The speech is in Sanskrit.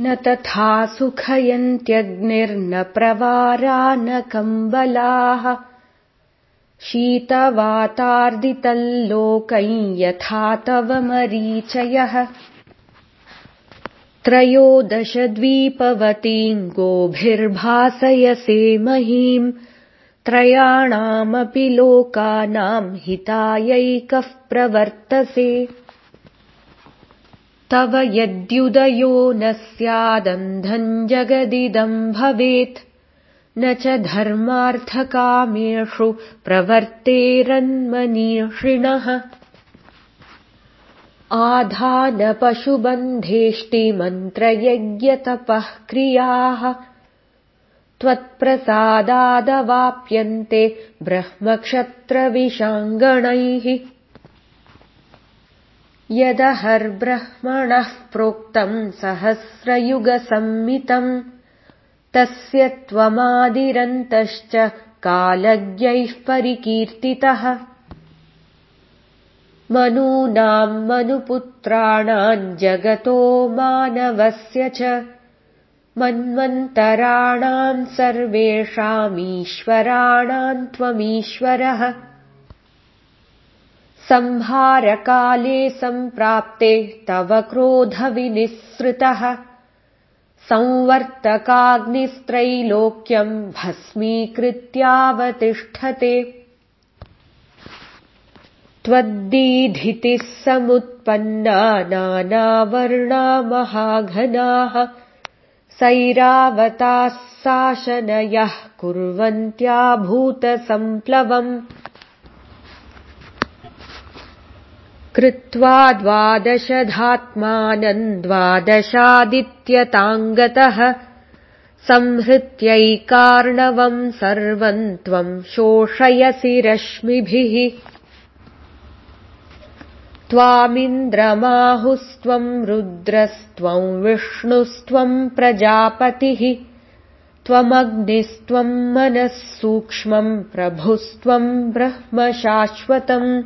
न तथा सुखयन्त्यग्निर्न प्रवारा न कम्बलाः। शीतवातार्दितल्लोकै यथा तव मरीचयः। त्रयोदशद्वीपवतीम् गोभिर्भासयसे महीम् त्रयाणामपि लोकानाम् हितायैकः प्रवर्तसे तव यद्युदयो न स्यादन्धम् जगदिदम् भवेत्। न च धर्मार्थकामेषु प्रवर्तेरन्मनीषिणः। आधानपशुबन्धेष्टिमन्त्रयज्ञतपः क्रियाः। त्वत्प्रसादादवाप्यन्ते ब्रह्मक्षत्रविशाङ्गणैः यदहर्ब्रह्मणः प्रोक्तम् सहस्रयुगसम्मितम् तस्य त्वमादिरन्तश्च कालज्ञैः परिकीर्तितः। मनूनाम् मनुपुत्राणाम् जगतो मानवस्य च मन्वन्तराणाम् सर्वेषामीश्वराणाम् त्वमीश्वरः संहारकाले सम्प्राप्ते तव क्रोधविनिःसृतः। संवर्तकाग्निस्त्रैलोक्यम् भस्मीकृत्यावतिष्ठते। त्वद्दीधितिः समुत्पन्ना नानावर्णा महाघनाः सैरावताः शासनयः कुर्वन्त्या कृत्वा द्वादशधात्मानम् द्वादशादित्यताङ्गतः संहृत्यैकार्णवम् सर्वम् त्वम् शोषयसि रश्मिभिः। त्वामिन्द्रमाहुस्त्वम् रुद्रस्त्वम् विष्णुस्त्वम् प्रजापतिः। त्वमग्निस्त्वम् मनः सूक्ष्मम् प्रभुस्त्वम् ब्रह्म शाश्वतम्